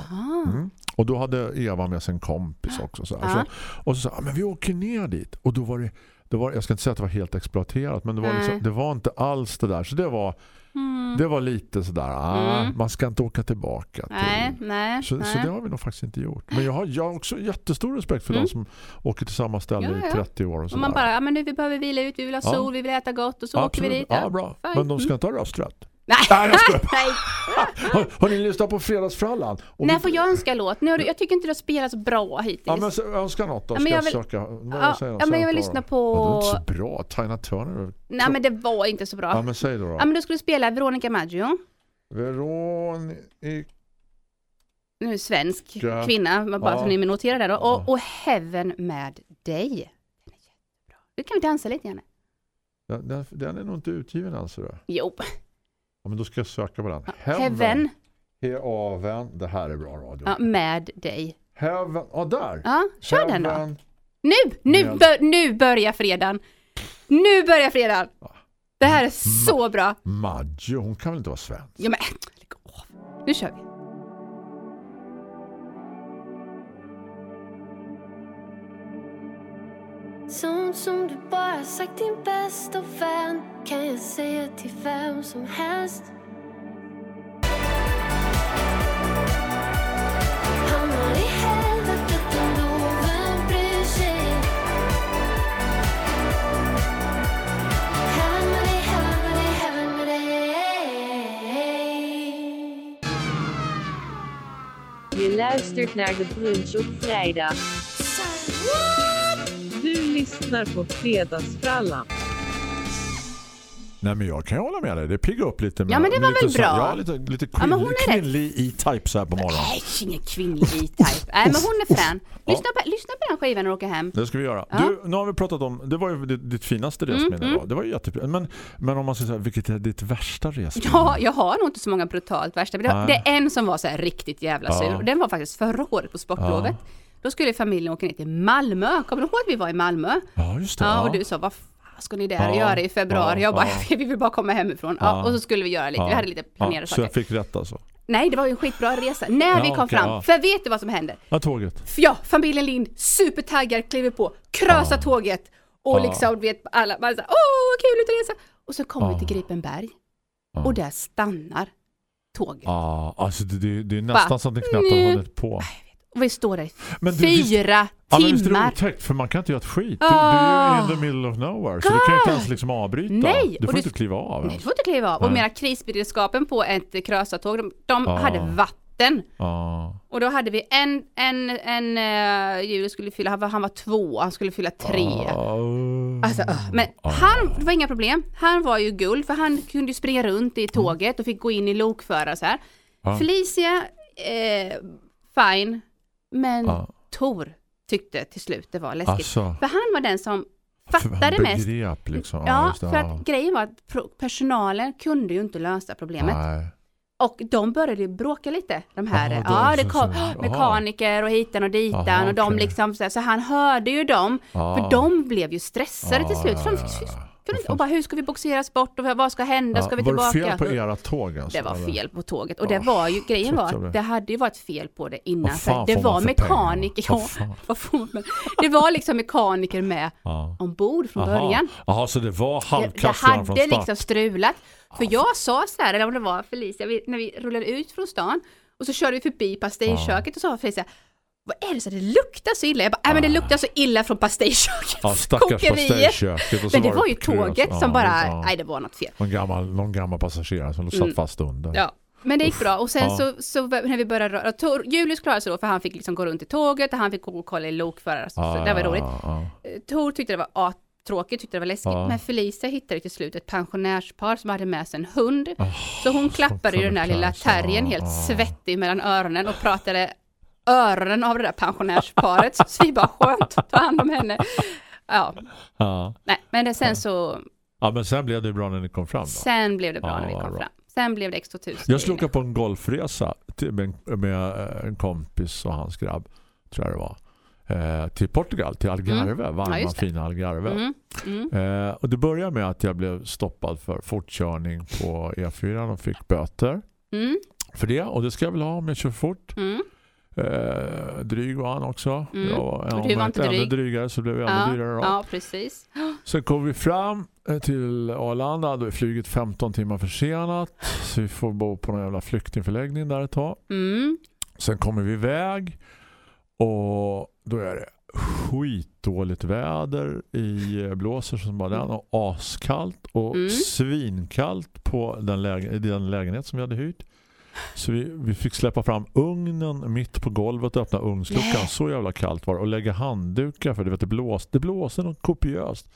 Mm. Och då hade Eva med sig en kompis också. Så. Så, och så sa jag, men vi åker ner dit. Och då var det, det var, jag ska inte säga att det var helt exploaterat, men det var, liksom, det var inte alls det där. Så det var, Mm. det var lite sådär, ah, Mm. man ska inte åka tillbaka. Till. Nej, nej, Så, nej. så det har vi nog faktiskt inte gjort. Men jag har, jag har också jättestor respekt för Mm. de som åker till samma ställe Ja, ja. i 30 år. Och sådär. man bara, ja men nu vi behöver vila ut, vi vill ha Ja. sol, vi vill äta gott och så åker vi dit. Ja, bra. Men de ska Mm. inte ha rösträtt. Nej, Nej, jag skojar. [LAUGHS] nej. Har, har ni lyssnat på Fredagsfrallan? Och När vi- får jag önska låt? Nu du, jag tycker inte du har spelat så bra hittills. Ja, men så- önska något då. Ja, men jag, vill- söka. Vad Ja, ja, men jag vill lyssna Ja, på... det är inte så bra. Tina Turner. Nej men det var inte så bra. Ja, Ja, men säg då. då. men då skulle du spela Veronica Maggio. Veronica. Nu svensk Ja. kvinna, bara Ja. så ni noterar det då. Ja. Och, och Heaven med dig. Nu kan vi dansa lite grann. Den, den, den är nog inte utgiven än. Så då. Jo, ja, men då ska jag söka på den. Heaven Heaven. Det här är bra radio. ja, med dig. Heaven. Ja, där. Ja, kör den då. Heaven. Nu, nu, Med- bör, nu börjar fredagen. Nu börjar fredagen. Det här är så bra. Maggio. Hon kan väl inte vara svensk? Ja, men, lägg av. Nu kör vi. Som du bara sagt din bästa vän kan jag säga till vem som helst. Hamnar i helvetet ändå, vem bryr sig? Heaven med dig, heaven med dig, heaven med dig. Je luistert naar de brunch op vrijdag. Lyssnar på Fredagsfrallan. Nej men jag kan ju hålla med dig. Det piggar upp lite. Med, Ja, men det var väl så- bra. Ja, lite, lite Ja, men kvinnlig, hon är rätt. kvinnlig E-type så här på morgonen. Nej, ingen kvinnlig E-Type. Nej, men hon är frän. Lyssna, på, lyssna på den skivan när du åker hem. Det ska vi göra. Ja. Du, nu har vi pratat om, det var ju ditt, ditt finaste resminne mm. då. Det var ju jättefint. Men, men om man ska säga, vilket är ditt värsta resminne? Ja, jag har nog inte så många brutalt värsta. Men det, det är en som var så här riktigt jävla sur. Ja. Och den var faktiskt förra året på sportlovet. Då skulle familjen åka ner till Malmö. Kommer du ihåg att vi var i Malmö? Ja, just det. Ja, och du sa, vad ska ni där Ja, och göra i februari? ja, jag bara, ja. vi vill bara komma hemifrån. Ja, och så skulle vi göra lite, vi hade lite planerade ja, Så saker. jag fick rätt alltså. Nej, det var ju en skitbra resa. När vi kom okej, fram, för vet du vad som hände? Ja, tåget. Ja, familjen Lind, supertaggad, kliver på, krösar tåget och liksom, vet alla, man säger åh vad kul att resa. Och så kommer vi till Gripenberg och där stannar tåget. Ja, alltså det, det, det är nästan Bara, så att ni knappt har hunnit på. Och vi står där Men du, visst- fyra Ja, men visst är det timmar. otäckt för man kan inte göra ett skit. Du, Ah. du är in the middle of nowhere så du kan inte ens liksom avbryta. Nej, Du och får du- inte kliva av. Nej, du får inte kliva av. Och Nej. mera krisberedskapen på ett krösartåg, de, de Ja. hade vatten. Ja. Och då hade vi en, en, en, uh, Julius skulle fylla, han var, han var två, han skulle fylla tre. Ja. Alltså, öh, men han, det var inga problem. Han var ju guld för han kunde ju springa runt i tåget och fick gå in i lokförare och så här. Felicia, eh, fine. Men Ja. Tor tyckte till slut det var läskigt. Alltså, För han var den som fattade mest. liksom. Ja, för att grejen var att personalen kunde ju inte lösa problemet. Nej. Och de började bråka lite, de här. Jaha, ja, de det kom [GASPS] mekaniker och hitan och ditan Jaha, och de okej. liksom så, här, så han hörde ju dem. Ja. För de blev ju stressade till slut. För de fick. Kunde inte- och bara hur ska vi boxeras bort och vad ska hända? Ska vi var tillbaka? det fel på era tåg alltså, Det var eller? fel på tåget och det var ju, grejen var att det hade ju varit fel på det innan. Vad fan det var mekaniker, ja, Vad fan? [LAUGHS] det var liksom mekaniker med Ja. ombord från Jaha. början. Jaha, så det var Det, det halvkast redan från hade start? liksom strulat. För jag sa så här, eller om det var Felicia, när vi rullade ut från stan och så körde vi förbi pastejköket och sa Felicia, vad är det så det luktar så illa? Jag bara, nej men det luktar så illa från pastejköket. Ja, stackars pastejköket. Men det var ju klurigt. tåget Ja, som bara, ja. nej det var något fel. Någon gammal, någon gammal passagerare som satt Mm. fast under. Ja. Men det gick bra och sen Ja. så, så när vi började röra, Tor, Julius klarade sig då för han fick liksom gå runt i tåget och han fick gå och kolla i lokförare. Så, så det var roligt. Ja, Eh, Tor tyckte det var ah, tråkigt, tyckte det var läskigt. Men Felicia hittade till slut ett pensionärspar som hade med sig en hund. ja. Så hon klappade ju den kunde lilla terriern helt svettig mellan öronen och pratade öronen av det där pensionärsparet. [LAUGHS] Så vi bara skönt, ta hand om henne. Ja, Ja. nej, men det, sen så, ja, men sen blev det bra när ni kom fram då. sen blev det bra Ja, när vi kom bra. fram. Sen blev det X2000. Jag åka på en golfresa med, en- med eh, en kompis och hans grabb, tror jag det var. Eh, till Portugal, till Algarve, varma Mm. just det. fina Algarve. Mm, mm. Eh, och det började med att jag blev stoppad för fortkörning på E4 och fick böter Mm, för det. Och det ska jag väl ha om jag kör fort. Eh, dryg var han också. Mm. Jag var, om du var inte inte ännu dryg. drygare så blev jag Ja, ännu dyrare. Då. ja, precis. [GASPS] Sen kom vi fram eh, till Arlanda. Då är flyget 15 timmar försenat. Så vi får bo på någon jävla flyktingförläggning där ett tag. Mm, Sen kommer vi iväg och då är det skitdåligt väder i eh, blåser som bara den och askallt och Mm. svinkallt på den, lägen, den lägenhet som vi hade hyrt. Så vi, vi fick släppa fram ugnen mitt på golvet och öppna ugnsluckan. Nej. Så jävla kallt var det. Och lägga handdukar för det, vet, det blåste. Det blåste något kopiöst.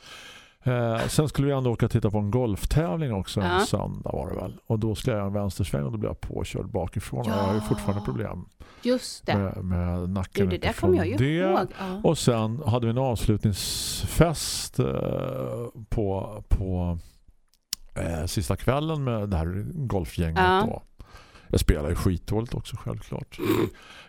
Eh, sen skulle vi ändå åka och titta på en golftävling också en Ja. söndag var det väl. Och då skulle jag en vänstersväng och då blev jag påkörd bakifrån. Och jag har ju Ja. fortfarande problem just det. med, med nacken Du, det där kommer jag ju det. ihåg. Ja. Och sen hade vi en avslutningsfest eh, på, på eh, sista kvällen med det här golfgänget Ja. då. Jag spelar ju skitdåligt också självklart.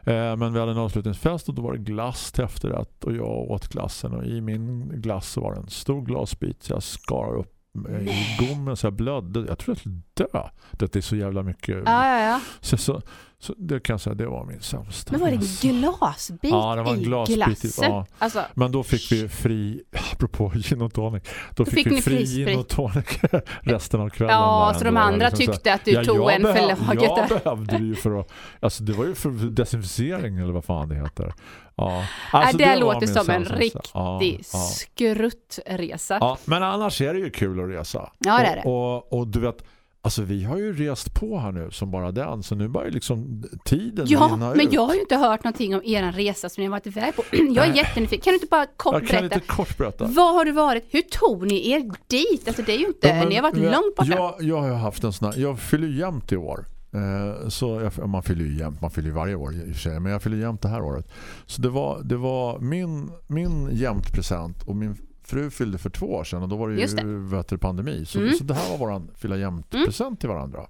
Eh, men vi hade en avslutningsfest och då var det glass till efterrätt och jag åt glassen och i min glass var det en stor glasbit så jag skar upp mig i gommen så jag blödde. Jag trodde jag skulle dö. Det är så jävla mycket. Ja, ja, ja. Så, så, så det kan jag säga, det var min sämsta. Men var det glasbit Ja, det var en glasbit i- ja. Alltså, Men då fick vi fri, [LAUGHS] apropå gin och tonic, då fick, fick vi fri gin och tonic [LAUGHS] resten av kvällen. ja, så de ändå. andra Liksom så här- tyckte att du tog jag en behöv- för laget Jag där. behövde det ju för att, alltså det var ju för desinficering eller vad fan det heter. Ja, Ja, alltså det, var låter som en riktig Ja, ja. skruttresa. Ja, men annars är det ju kul att resa. Ja, det är det. Och, och, och du vet, Alltså vi har ju rest på här nu som bara den. Så nu börjar liksom tiden Ja, men ut. jag har ju inte hört någonting om er resa som ni har varit iväg på. [CLEARS THROAT] Jag är jättenyfiken. Kan du inte bara kort Jag kan berätta? lite kort berätta. Var har du varit? Hur tog ni er dit? Alltså det är ju inte, Ja, men ni har varit jag- långt borta. Jag, jag har haft en sån här, jag fyller ju jämnt i år. Eh, så jag, man fyller ju jämnt, man fyller ju varje år i och för sig, men jag fyller jämnt det här året. Så det var, det var min, min jämnt present och min fru fyllde för två år sedan och då var det ju det. vet pandemi. Så, Mm. så det här var våran fylla jämnt Mm. present till varandra.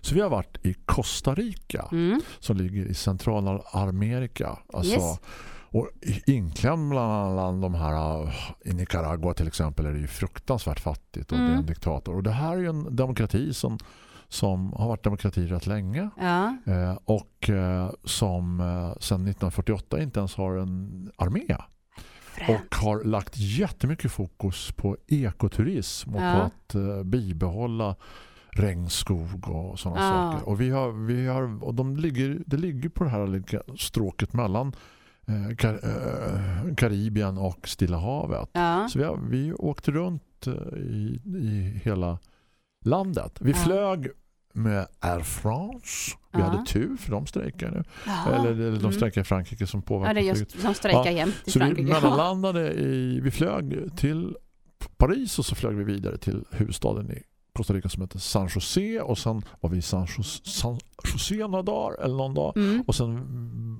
Så vi har varit i Costa Rica Mm. som ligger i Centralamerika. Alltså, Yes. Och inklämd bland de här uh, i Nicaragua till exempel är det ju fruktansvärt fattigt och det är Mm. en diktator. Och det här är ju en demokrati som, som har varit demokrati rätt länge Ja. eh, och eh, som eh, sedan 1948 inte ens har en armé. Och har lagt jättemycket fokus på ekoturism och Ja. på att eh, bibehålla regnskog och sådana Ja. saker. Och vi har, vi har och de ligger, det ligger på det här stråket mellan eh, Kar, eh, Karibien och Stilla havet. Ja. Så vi, har, vi åkte runt eh, i, i hela landet. Vi flög med Air France. Vi Ja. hade tur för de strejkar nu. Jaha. Eller, eller de Mm. i Frankrike som påverkar Ja, det är just som strejkar Ja, jämt i Så vi Frankrike. mellanlandade i, vi flög till Paris och så flög vi vidare till huvudstaden i Costa Rica som heter San José och sen var vi i San José, San José några dagar eller någon dag Mm. och sen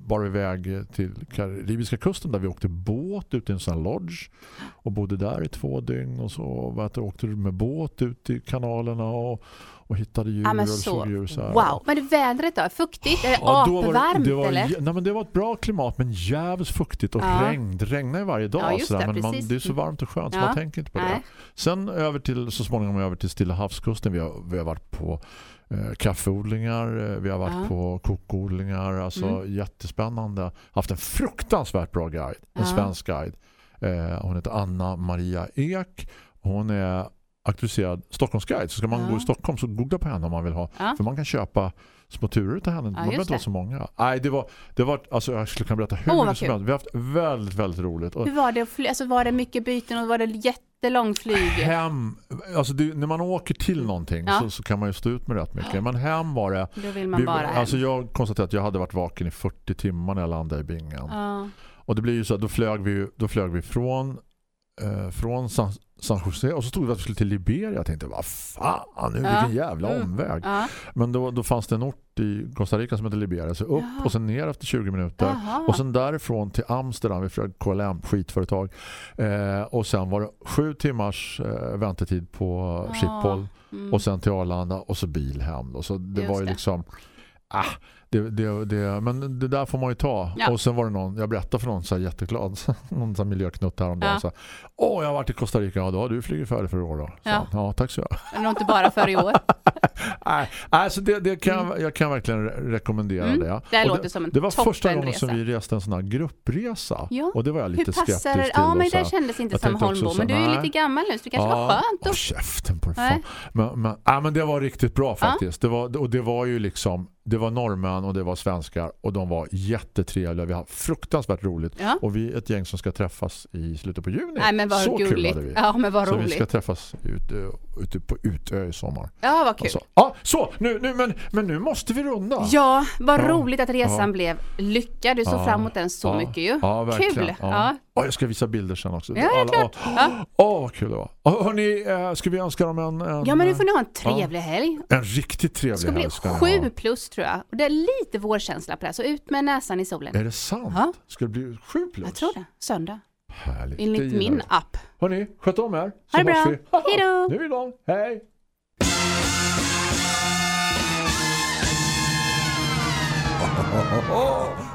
var vi iväg till karibiska kusten där vi åkte båt ut i en sån lodge och bodde där i två dygn och så heter, det, åkte med båt ut i kanalerna och, och hittade djur Ja, och så. såg djur så här. Wow. Men det vädret då? Fuktigt? Är det Ja, apvarmt det var, eller? Nej, men det var ett bra klimat men jävligt fuktigt och Ja. regn. Det regnar ju varje dag Ja, sådär, det, men man, det är så varmt och skönt så Ja. man tänker inte på det. Nej. Sen över till, så småningom över till Stilla havskusten. Vi har, vi har varit på eh, kaffeodlingar, eh, vi har varit Ja. på kokodlingar, alltså Mm. jättespännande. Haft en fruktansvärt bra guide, en svensk guide. Eh, hon heter Anna Maria Ek. Hon är auktoriserad Stockholmsguide. Så ska man Ja. gå i Stockholm så googla på henne om man vill ha. Ja. För man kan köpa små turer till henne. man behöver inte det. så många. Nej, det var, det var alltså jag skulle kunna berätta hur mycket som helst. Vi har haft väldigt, väldigt roligt. Hur var det? Alltså var det mycket byten och var det jättelång flyg? hem, alltså det, när man åker till någonting Ja. så, så kan man ju stå ut med rätt mycket. Men hem var det Då vill man vi, bara hem. alltså jag konstaterade att jag hade varit vaken i 40 timmar när jag landade i Bingen. Och det blir ju så att då flög vi, då flög vi från eh, från San, San Jose och så stod vi att vi skulle till Liberia. Jag tänkte, vad fan, nu, Ja. vilken jävla Mm. omväg. Ja. Men då, då fanns det en ort i Costa Rica som heter Liberia. Så upp Jaha. och sen ner efter 20 minuter. Jaha. Och sen därifrån till Amsterdam, vi flög KLM, skitföretag. Eh, och sen var det sju timmars eh, väntetid på Ja. Schiphol. Mm. Och sen till Arlanda och så bil hem. Då. Så det Just var ju det. liksom... Ah, det, det, det, men det där får man ju ta. Ja. Och sen var det någon, jag berättade för någon så här jätteglad, [LAUGHS] någon så här miljöknutt häromdagen. Ja. Så här, Åh, jag har varit i Costa Rica. Ja, då har du flugit färdigt för i år då. Så, Ja. ja, tack så mycket. [LAUGHS] Men det inte bara för i år. [LAUGHS] Nej, alltså det, det kan jag, jag kan verkligen re- rekommendera Mm. det. ja. Det låter som en det var första gången toppenresa. som vi reste en sån här gruppresa. Ja. Och det var jag lite Hur skeptisk det? till. Ja, men det kändes inte Jag som Holmbo. Men du är ju lite gammal nu så det kanske var skönt. Åh, Och... käften på det. Men, men, ja, men det var riktigt bra faktiskt. Det var, och det var ju liksom, det var norrmän och det var svenskar och de var jättetrevliga. Vi har fruktansvärt roligt. Ja. Och vi är ett gäng som ska träffas i slutet på juni. Nej, men vad Så kul gulligt. hade vi. Ja, men vad så vi ska roligt. träffas ute, ute på Utö i sommar. Ja, vad kul. Alltså, ja, så, nu, nu, men, men nu måste vi runda. Ja, vad Ja. roligt att resan Ja. blev lyckad. Du såg fram emot den så mycket ju. Ja, verkligen. Kul. Ja. Ja. Ja, jag ska visa bilder sen också. Ja, ja, klart. Ja. Åh, vad kul det var. Och Hörrni, eh, ska vi önska dem en, en, ja, men nu får ni ha en trevlig helg. en riktigt Det trevlig ska bli helg. ska ni sju ha. plus tror jag. Och det är lite vårkänsla på det här, så ut med näsan i solen. Är det sant? Ja. Ska det bli sju plus? Jag tror det. Söndag. Härligt. det Enligt min app. Hörni, sköt om er. Ha det bra. Hej då. Nu är vi igång. Hej. [LAUGHS]